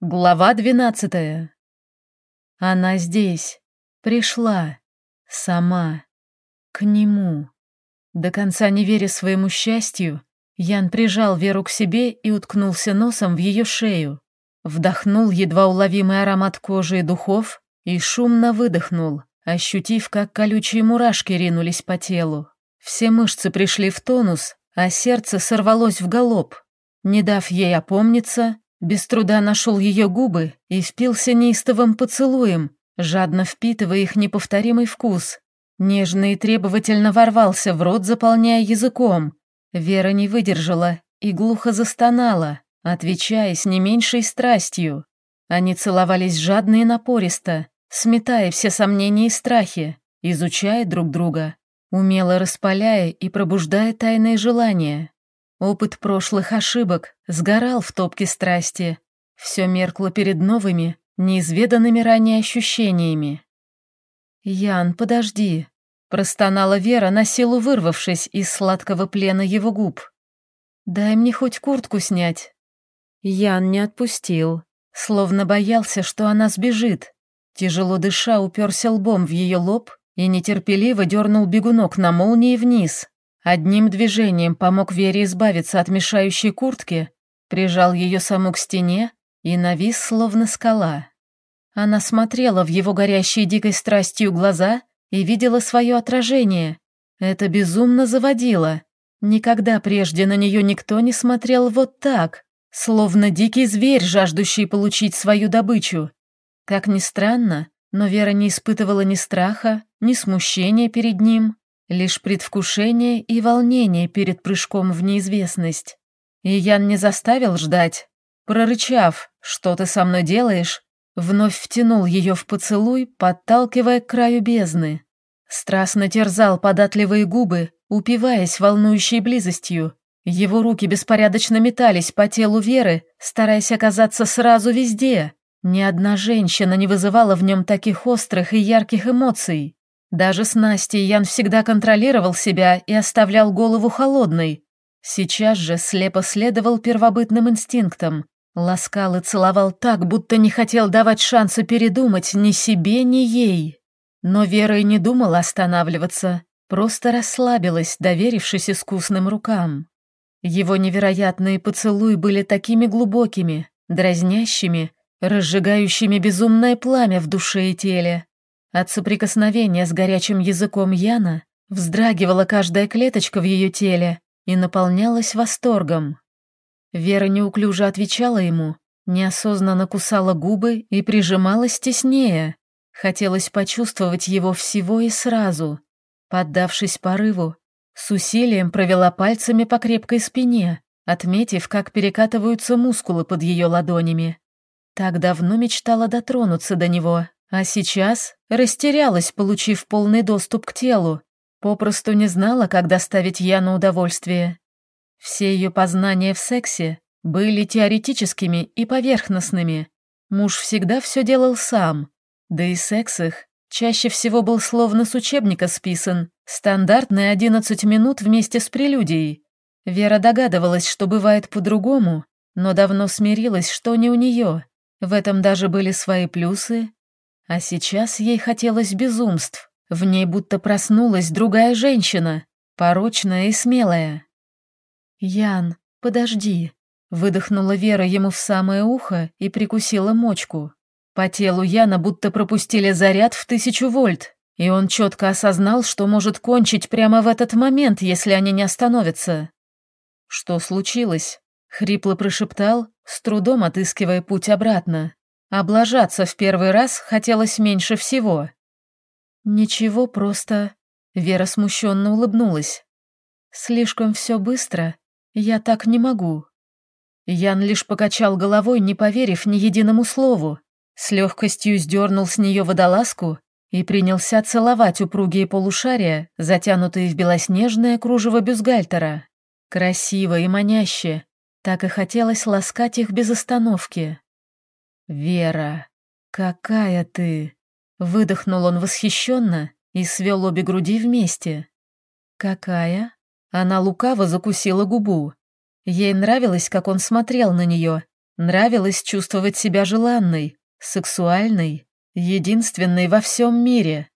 Глава двенадцатая. Она здесь. Пришла. Сама. К нему. До конца не веря своему счастью, Ян прижал Веру к себе и уткнулся носом в ее шею. Вдохнул едва уловимый аромат кожи и духов и шумно выдохнул, ощутив, как колючие мурашки ринулись по телу. Все мышцы пришли в тонус, а сердце сорвалось в галоп. Не дав ей опомниться, без труда нашел ее губы и впился неистовым поцелуем, жадно впитывая их неповторимый вкус. Нежно и требовательно ворвался в рот, заполняя языком. Вера не выдержала и глухо застонала, отвечая с не меньшей страстью. Они целовались жадно и напористо, сметая все сомнения и страхи, изучая друг друга, умело распаляя и пробуждая тайные желания. Опыт прошлых ошибок сгорал в топке страсти. Все меркло перед новыми, неизведанными ранее ощущениями. «Ян, подожди», — простонала Вера, на силу вырвавшись из сладкого плена его губ. «Дай мне хоть куртку снять». Ян не отпустил, словно боялся, что она сбежит. Тяжело дыша, уперся лбом в ее лоб и нетерпеливо дернул бегунок на молнии вниз. Одним движением помог Вере избавиться от мешающей куртки, прижал ее саму к стене и навис, словно скала. Она смотрела в его горящие дикой страстью глаза и видела свое отражение. Это безумно заводило. Никогда прежде на нее никто не смотрел вот так, словно дикий зверь, жаждущий получить свою добычу. Как ни странно, но Вера не испытывала ни страха, ни смущения перед ним. Лишь предвкушение и волнение перед прыжком в неизвестность. И Ян не заставил ждать. Прорычав, что ты со мной делаешь, вновь втянул ее в поцелуй, подталкивая к краю бездны. Страстно терзал податливые губы, упиваясь волнующей близостью. Его руки беспорядочно метались по телу Веры, стараясь оказаться сразу везде. Ни одна женщина не вызывала в нем таких острых и ярких эмоций. Даже с Настей Ян всегда контролировал себя и оставлял голову холодной. Сейчас же слепо следовал первобытным инстинктам. Ласкал и целовал так, будто не хотел давать шанса передумать ни себе, ни ей. Но Вера и не думала останавливаться, просто расслабилась, доверившись искусным рукам. Его невероятные поцелуи были такими глубокими, дразнящими, разжигающими безумное пламя в душе и теле. От соприкосновения с горячим языком Яна вздрагивала каждая клеточка в ее теле и наполнялась восторгом. Вера неуклюже отвечала ему, неосознанно кусала губы и прижималась теснее. Хотелось почувствовать его всего и сразу. Поддавшись порыву, с усилием провела пальцами по крепкой спине, отметив, как перекатываются мускулы под ее ладонями. Так давно мечтала дотронуться до него, а сейчас растерялась, получив полный доступ к телу. Попросту не знала, как доставить Яну удовольствие. Все ее познания в сексе были теоретическими и поверхностными. Муж всегда все делал сам. Да и секс их чаще всего был словно с учебника списан. Стандартные 11 минут вместе с прелюдией. Вера догадывалась, что бывает по-другому, но давно смирилась, что не у нее. В этом даже были свои плюсы а сейчас ей хотелось безумств. В ней будто проснулась другая женщина, порочная и смелая. «Ян, подожди», — выдохнула Вера ему в самое ухо и прикусила мочку. По телу Яна будто пропустили заряд в тысячу вольт, и он четко осознал, что может кончить прямо в этот момент, если они не остановятся. «Что случилось?» — хрипло прошептал, с трудом отыскивая путь обратно. Облажаться в первый раз хотелось меньше всего. Ничего, просто... Вера смущенно улыбнулась. Слишком все быстро. Я так не могу. Ян лишь покачал головой, не поверив ни единому слову. С легкостью сдернул с нее водолазку и принялся целовать упругие полушария, затянутые в белоснежное кружево бюстгальтера. Красиво и маняще. Так и хотелось ласкать их без остановки. «Вера, какая ты!» Выдохнул он восхищенно и свел обе груди вместе. «Какая?» Она лукаво закусила губу. Ей нравилось, как он смотрел на нее, Нравилось чувствовать себя желанной, сексуальной, единственной во всем мире.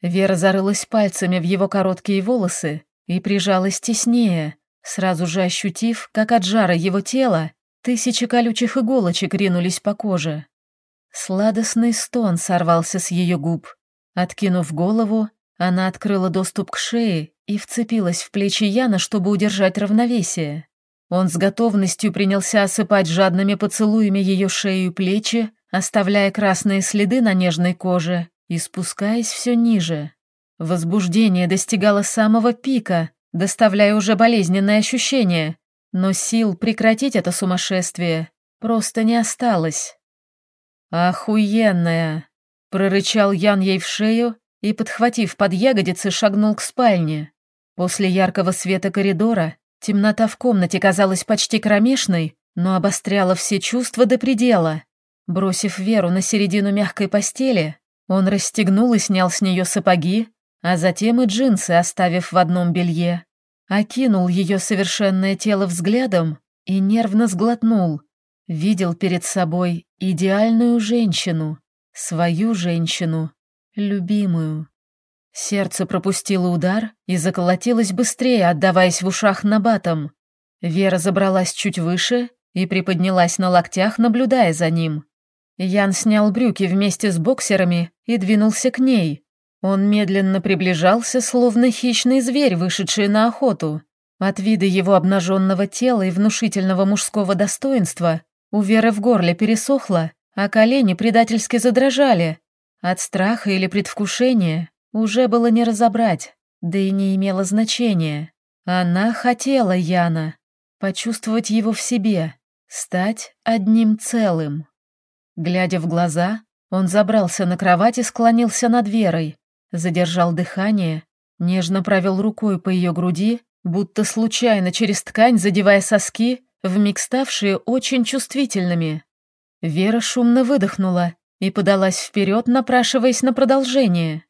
Вера зарылась пальцами в его короткие волосы и прижалась теснее, сразу же ощутив, как от жара его тела тысячи колючих иголочек ринулись по коже. Сладостный стон сорвался с ее губ. Откинув голову, она открыла доступ к шее и вцепилась в плечи Яна, чтобы удержать равновесие. Он с готовностью принялся осыпать жадными поцелуями ее шею и плечи, оставляя красные следы на нежной коже и спускаясь все ниже. Возбуждение достигало самого пика, доставляя уже болезненные ощущения, но сил прекратить это сумасшествие просто не осталось. «Охуенная!» — прорычал Ян ей в шею и, подхватив под ягодицы, шагнул к спальне. После яркого света коридора темнота в комнате казалась почти кромешной, но обостряла все чувства до предела. Бросив Веру на середину мягкой постели, он расстегнул и снял с нее сапоги, а затем и джинсы, оставив в одном белье. Окинул ее совершенное тело взглядом и нервно сглотнул. Видел перед собой идеальную женщину, свою женщину, любимую. Сердце пропустило удар и заколотилось быстрее, отдаваясь в ушах набатом. Вера забралась чуть выше и приподнялась на локтях, наблюдая за ним. Ян снял брюки вместе с боксерами и двинулся к ней. Он медленно приближался, словно хищный зверь, вышедший на охоту. От вида его обнаженного тела и внушительного мужского достоинства у Веры в горле пересохло, а колени предательски задрожали. От страха или предвкушения уже было не разобрать, да и не имело значения. Она хотела Яна, почувствовать его в себе, стать одним целым. Глядя в глаза, он забрался на кровать и склонился над Верой, задержал дыхание, нежно провел рукой по ее груди, будто случайно через ткань задевая соски, вмиг ставшие очень чувствительными. Вера шумно выдохнула и подалась вперед, напрашиваясь на продолжение.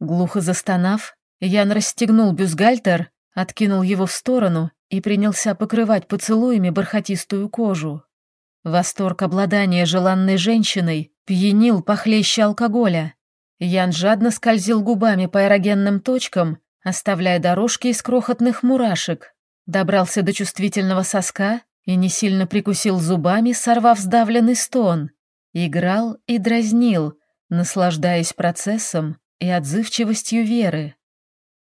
Глухо застонав, Ян расстегнул бюстгальтер, откинул его в сторону и принялся покрывать поцелуями бархатистую кожу. Восторг обладания желанной женщиной пьянил похлеще алкоголя. Ян жадно скользил губами по эрогенным точкам, оставляя дорожки из крохотных мурашек. Добрался до чувствительного соска и не сильно прикусил зубами, сорвав сдавленный стон. Играл и дразнил, наслаждаясь процессом и отзывчивостью Веры.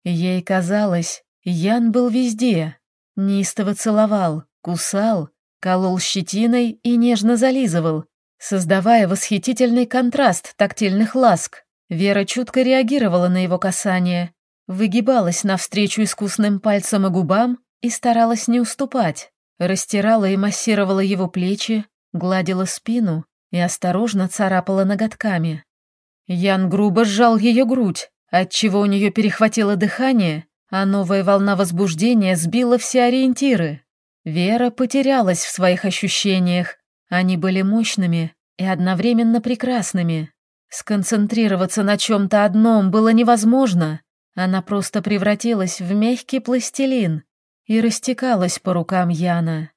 Ей казалось, Ян был везде. Неистово целовал, кусал, колол щетиной и нежно зализывал, создавая восхитительный контраст тактильных ласк. Вера чутко реагировала на его касание, выгибалась навстречу искусным пальцем и губам и старалась не уступать, растирала и массировала его плечи, гладила спину и осторожно царапала ноготками. Ян грубо сжал ее грудь, отчего у нее перехватило дыхание, а новая волна возбуждения сбила все ориентиры. Вера потерялась в своих ощущениях. Они были мощными и одновременно прекрасными. Сконцентрироваться на чем-то одном было невозможно. Она просто превратилась в мягкий пластилин и растекалась по рукам Яна.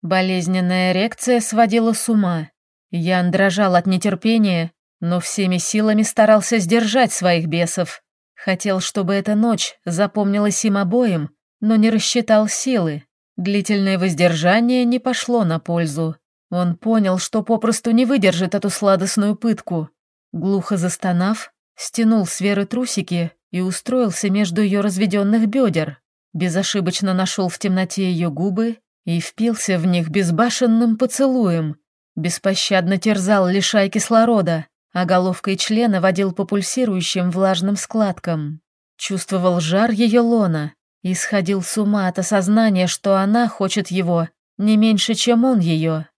Болезненная эрекция сводила с ума. Ян дрожал от нетерпения, но всеми силами старался сдержать своих бесов. Хотел, чтобы эта ночь запомнилась им обоим, но не рассчитал силы. Длительное воздержание не пошло на пользу. Он понял, что попросту не выдержит эту сладостную пытку. Глухо застонав, стянул с Веры трусики и устроился между ее разведенных бедер. Безошибочно нашел в темноте ее губы и впился в них безбашенным поцелуем. Беспощадно терзал, лишая кислорода, а головкой члена водил по пульсирующим влажным складкам. Чувствовал жар ее лона, и сходил с ума от осознания, что она хочет его не меньше, чем он ее.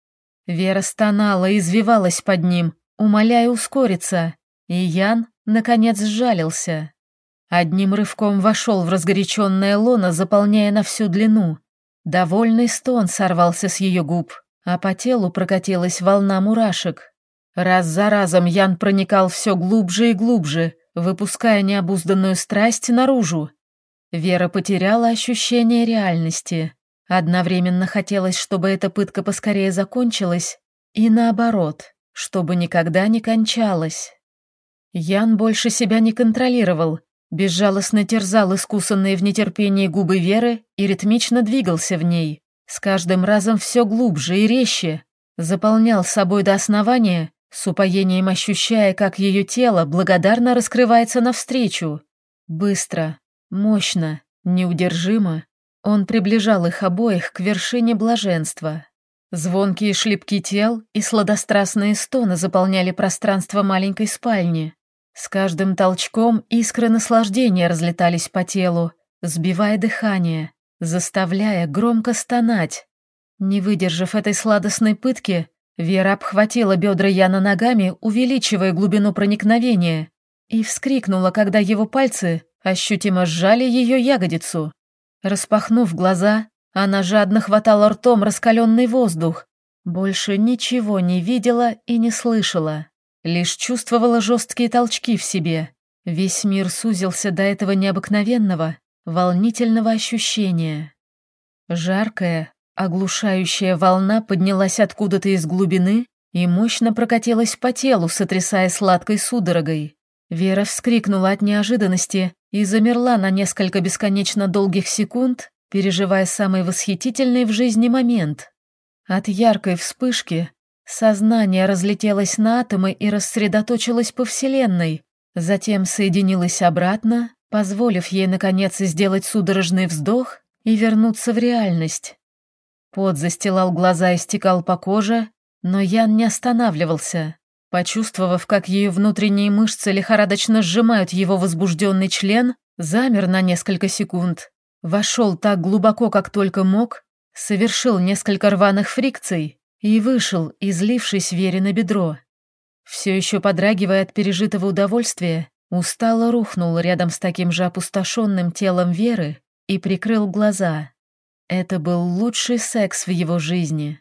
Вера стонала и извивалась под ним, умоляя ускориться, и Ян, наконец, сжалился. Одним рывком вошел в разгоряченное лоно, заполняя на всю длину. Довольный стон сорвался с ее губ, а по телу прокатилась волна мурашек. Раз за разом Ян проникал все глубже и глубже, выпуская необузданную страсть наружу, Вера потеряла ощущение реальности. Одновременно хотелось, чтобы эта пытка поскорее закончилась, и наоборот, чтобы никогда не кончалась. Ян больше себя не контролировал, безжалостно терзал искусанные в нетерпении губы Веры и ритмично двигался в ней, с каждым разом все глубже и резче, заполнял собой до основания, с упоением ощущая, как ее тело благодарно раскрывается навстречу. Быстро, мощно, неудержимо он приближал их обоих к вершине блаженства. Звонкие шлепки тел и сладострастные стоны заполняли пространство маленькой спальни. С каждым толчком искры наслаждения разлетались по телу, сбивая дыхание, заставляя громко стонать. Не выдержав этой сладостной пытки, Вера обхватила бедра Яна ногами, увеличивая глубину проникновения, и вскрикнула, когда его пальцы ощутимо сжали ее ягодицу. Распахнув глаза, она жадно хватала ртом раскаленный воздух. Больше ничего не видела и не слышала. Лишь чувствовала жесткие толчки в себе. Весь мир сузился до этого необыкновенного, волнительного ощущения. Жаркая, оглушающая волна поднялась откуда-то из глубины и мощно прокатилась по телу, сотрясая сладкой судорогой. Вера вскрикнула от неожиданности и замерла на несколько бесконечно долгих секунд, переживая самый восхитительный в жизни момент. От яркой вспышки сознание разлетелось на атомы и рассредоточилось по Вселенной, затем соединилось обратно, позволив ей, наконец, сделать судорожный вздох и вернуться в реальность. Пот застилал глаза и стекал по коже, но Ян не останавливался. Почувствовав, как ее внутренние мышцы лихорадочно сжимают его возбужденный член, замер на несколько секунд, вошел так глубоко, как только мог, совершил несколько рваных фрикций и вышел, излившись Вере на бедро. Все еще подрагивая от пережитого удовольствия, устало рухнул рядом с таким же опустошенным телом Веры и прикрыл глаза. Это был лучший секс в его жизни.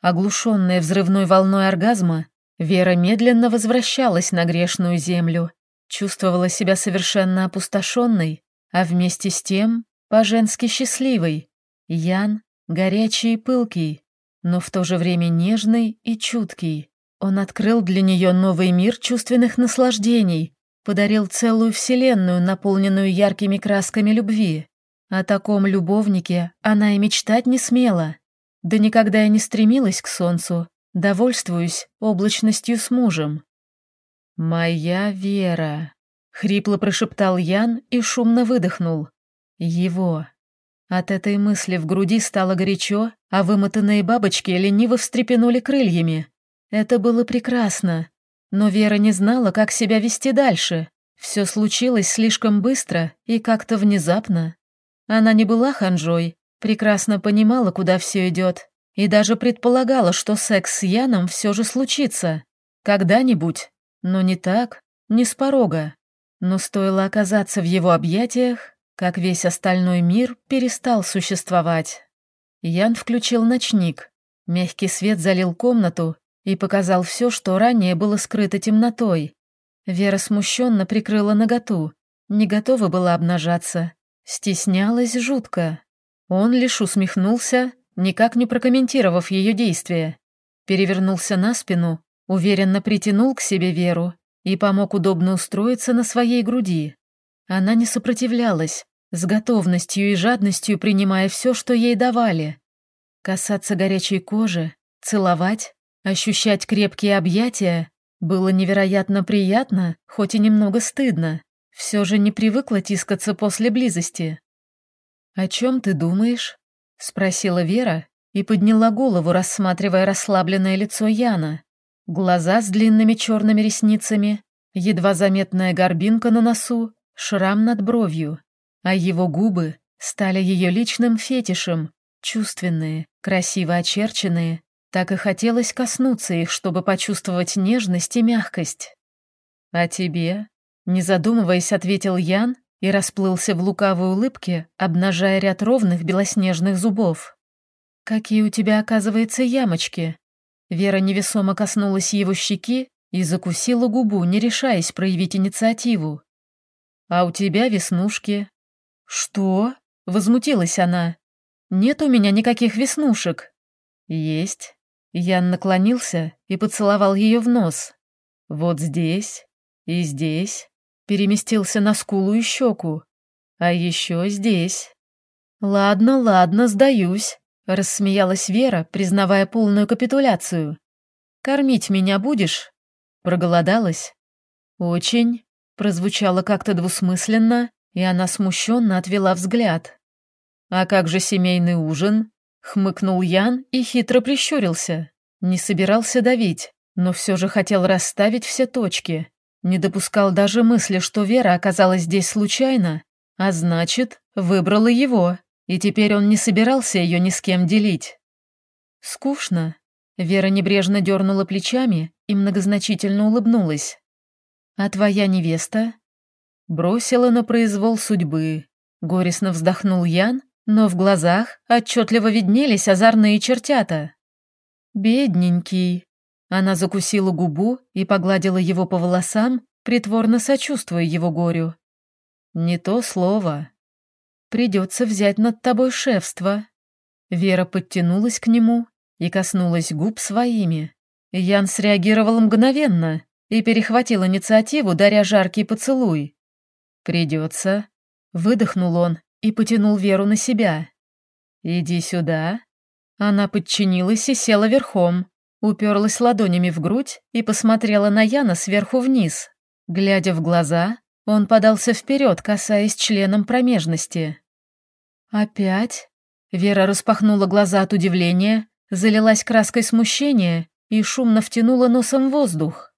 Оглушенная взрывной волной оргазма, Вера медленно возвращалась на грешную землю, чувствовала себя совершенно опустошенной, а вместе с тем по-женски счастливой. Ян горячий и пылкий, но в то же время нежный и чуткий. Он открыл для нее новый мир чувственных наслаждений, подарил целую вселенную, наполненную яркими красками любви. О таком любовнике она и мечтать не смела. Да никогда я не стремилась к солнцу, довольствуюсь облачностью с мужем. «Моя Вера», — хрипло прошептал Ян и шумно выдохнул. «Его». От этой мысли в груди стало горячо, а вымотанные бабочки лениво встрепенули крыльями. Это было прекрасно. Но Вера не знала, как себя вести дальше. Все случилось слишком быстро и как-то внезапно. Она не была ханжой, Прекрасно понимала, куда все идет, и даже предполагала, что секс с Яном все же случится. Когда-нибудь. Но не так, не с порога. Но стоило оказаться в его объятиях, как весь остальной мир перестал существовать. Ян включил ночник. Мягкий свет залил комнату и показал все, что ранее было скрыто темнотой. Вера смущенно прикрыла наготу, не готова была обнажаться, стеснялась жутко. Он лишь усмехнулся, никак не прокомментировав ее действия. Перевернулся на спину, уверенно притянул к себе Веру и помог удобно устроиться на своей груди. Она не сопротивлялась, с готовностью и жадностью принимая все, что ей давали. Касаться горячей кожи, целовать, ощущать крепкие объятия было невероятно приятно, хоть и немного стыдно. Все же не привыкла тискаться после близости. «О чем ты думаешь?» — спросила Вера и подняла голову, рассматривая расслабленное лицо Яна. Глаза с длинными черными ресницами, едва заметная горбинка на носу, шрам над бровью, а его губы стали ее личным фетишем, чувственные, красиво очерченные, так и хотелось коснуться их, чтобы почувствовать нежность и мягкость. «А тебе?» — не задумываясь, ответил Ян и расплылся в лукавой улыбке, обнажая ряд ровных белоснежных зубов. «Какие у тебя, оказывается, ямочки?» Вера невесомо коснулась его щеки и закусила губу, не решаясь проявить инициативу. «А у тебя веснушки». «Что?» — возмутилась она. Нет у меня никаких веснушек». «Есть». Ян наклонился и поцеловал ее в нос. «Вот здесь и здесь». Переместился на скулу и щеку. «А еще здесь». «Ладно, ладно, сдаюсь», — рассмеялась Вера, признавая полную капитуляцию. «Кормить меня будешь?» Проголодалась? «Очень», — прозвучало как-то двусмысленно, и она смущенно отвела взгляд. «А как же семейный ужин?» — хмыкнул Ян и хитро прищурился. Не собирался давить, но все же хотел расставить все точки. Не допускал даже мысли, что Вера оказалась здесь случайно, а значит, выбрала его, и теперь он не собирался ее ни с кем делить. «Скучно», — Вера небрежно дернула плечами и многозначительно улыбнулась. «А твоя невеста?» Бросила на произвол судьбы. Горестно вздохнул Ян, но в глазах отчетливо виднелись озорные чертята. «Бедненький». Она закусила губу и погладила его по волосам, притворно сочувствуя его горю. «Не то слово. Придется взять над тобой шефство». Вера подтянулась к нему и коснулась губ своими. Ян среагировал мгновенно и перехватил инициативу, даря жаркий поцелуй. «Придется», — выдохнул он и потянул Веру на себя. «Иди сюда». Она подчинилась и села верхом, уперлась ладонями в грудь и посмотрела на Яна сверху вниз. Глядя в глаза, он подался вперед, касаясь членом промежности. «Опять?» Вера распахнула глаза от удивления, залилась краской смущения и шумно втянула носом воздух.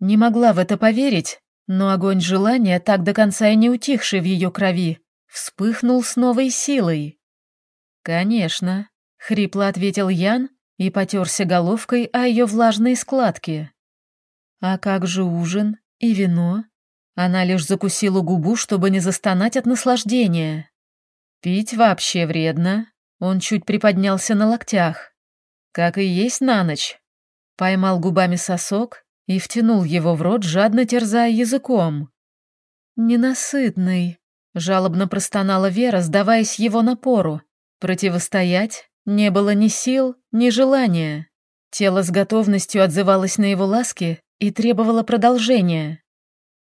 Не могла в это поверить, но огонь желания, так до конца и не утихший в ее крови, вспыхнул с новой силой. «Конечно», — хрипло ответил Ян и потерся головкой о ее влажные складки. «А как же ужин и вино?» Она лишь закусила губу, чтобы не застонать от наслаждения. «Пить вообще вредно», — он чуть приподнялся на локтях. «Как и есть на ночь». Поймал губами сосок и втянул его в рот, жадно терзая языком. «Ненасытный», — жалобно простонала Вера, сдаваясь его напору. Противостоять не было ни сил, ни желания. Тело с готовностью отзывалось на его ласки и требовало продолжения.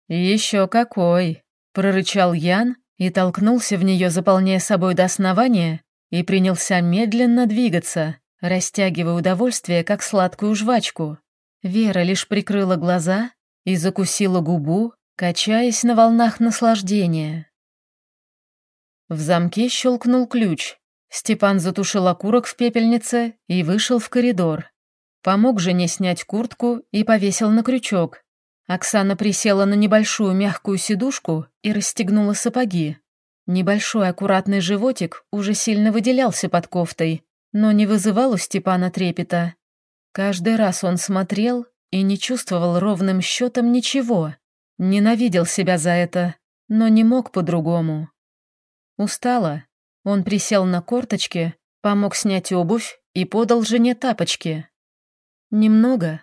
«Еще какой!» — прорычал Ян и толкнулся в нее, заполняя собой до основания, и принялся медленно двигаться, растягивая удовольствие, как сладкую жвачку. Вера лишь прикрыла глаза и закусила губу, качаясь на волнах наслаждения. В замке щелкнул ключ. Степан затушил окурок в пепельнице и вышел в коридор. Помог жене снять куртку и повесил на крючок. Оксана присела на небольшую мягкую сидушку и расстегнула сапоги. Небольшой аккуратный животик уже сильно выделялся под кофтой, но не вызывал у Степана трепета. Каждый раз он смотрел и не чувствовал ровным счетом ничего. Ненавидел себя за это, но не мог по-другому. Устала. Он присел на корточки, помог снять обувь и подал жене тапочки. Немного.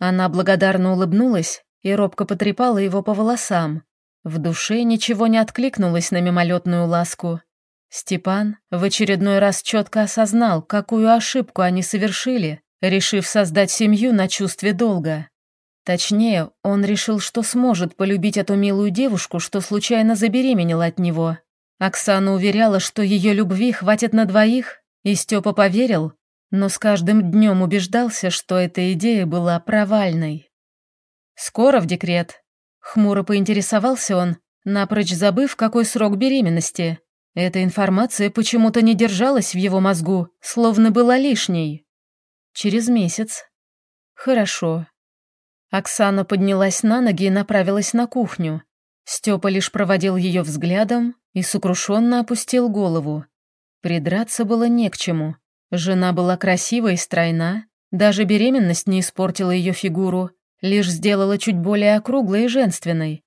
Она благодарно улыбнулась и робко потрепала его по волосам. В душе ничего не откликнулось на мимолетную ласку. Степан в очередной раз четко осознал, какую ошибку они совершили, решив создать семью на чувстве долга. Точнее, он решил, что сможет полюбить эту милую девушку, что случайно забеременела от него. Оксана уверяла, что ее любви хватит на двоих, и Степа поверил, но с каждым днем убеждался, что эта идея была провальной. «Скоро в декрет?» Хмуро поинтересовался он, напрочь забыв, какой срок беременности. Эта информация почему-то не держалась в его мозгу, словно была лишней. Через месяц. Хорошо. Оксана поднялась на ноги и направилась на кухню. Степа лишь проводил ее взглядом и сокрушенно опустил голову. Придраться было не к чему. Жена была красива и стройна, даже беременность не испортила ее фигуру, лишь сделала чуть более округлой и женственной.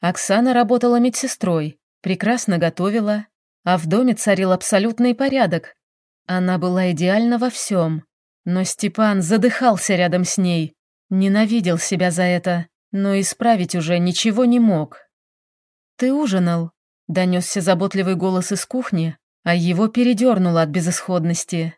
Оксана работала медсестрой, прекрасно готовила, а в доме царил абсолютный порядок. Она была идеальна во всем. Но Степан задыхался рядом с ней, ненавидел себя за это, но исправить уже ничего не мог. «Ты ужинал?» — донесся заботливый голос из кухни, а его передернуло от безысходности.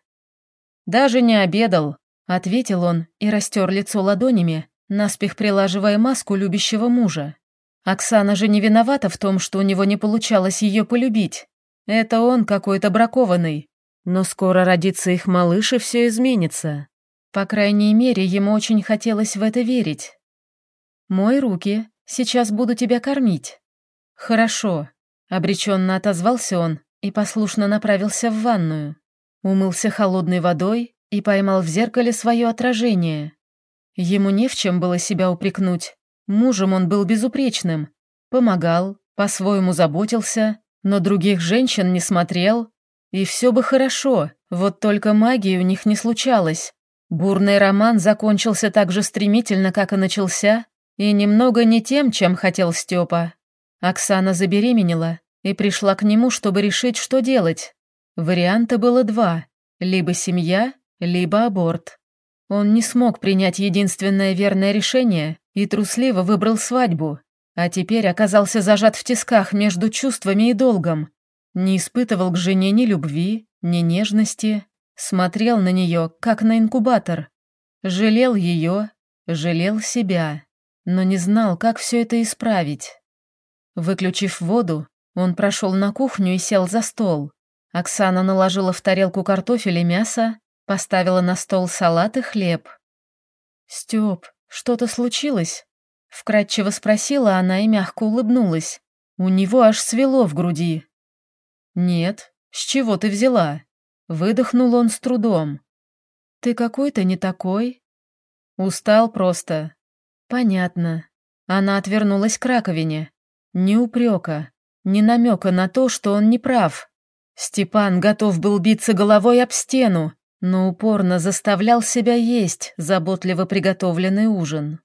«Даже не обедал», — ответил он и растер лицо ладонями, наспех прилаживая маску любящего мужа. Оксана же не виновата в том, что у него не получалось ее полюбить. Это он какой-то бракованный. Но скоро родится их малыш, и все изменится. По крайней мере, ему очень хотелось в это верить. «Мой руки, сейчас буду тебя кормить». «Хорошо», — обреченно отозвался он и послушно направился в ванную. Умылся холодной водой и поймал в зеркале свое отражение. Ему не в чем было себя упрекнуть. Мужем он был безупречным. Помогал, по-своему заботился, но других женщин не смотрел. И все бы хорошо, вот только магии у них не случалось. Бурный роман закончился так же стремительно, как и начался, и немного не тем, чем хотел Степа. Оксана забеременела и пришла к нему, чтобы решить, что делать. Варианта было два – либо семья, либо аборт. Он не смог принять единственное верное решение и трусливо выбрал свадьбу, а теперь оказался зажат в тисках между чувствами и долгом. Не испытывал к жене ни любви, ни нежности, смотрел на нее, как на инкубатор. Жалел ее, жалел себя, но не знал, как все это исправить. Выключив воду, он прошел на кухню и сел за стол. Оксана наложила в тарелку картофель и мясо, Поставила на стол салат и хлеб. «Стёп, что-то случилось?» Вкратчиво спросила она и мягко улыбнулась. У него аж свело в груди. «Нет, с чего ты взяла?» Выдохнул он с трудом. «Ты какой-то не такой?» «Устал просто». «Понятно». Она отвернулась к раковине. Ни упрека, ни намека на то, что он не прав. Степан готов был биться головой об стену, но упорно заставлял себя есть заботливо приготовленный ужин.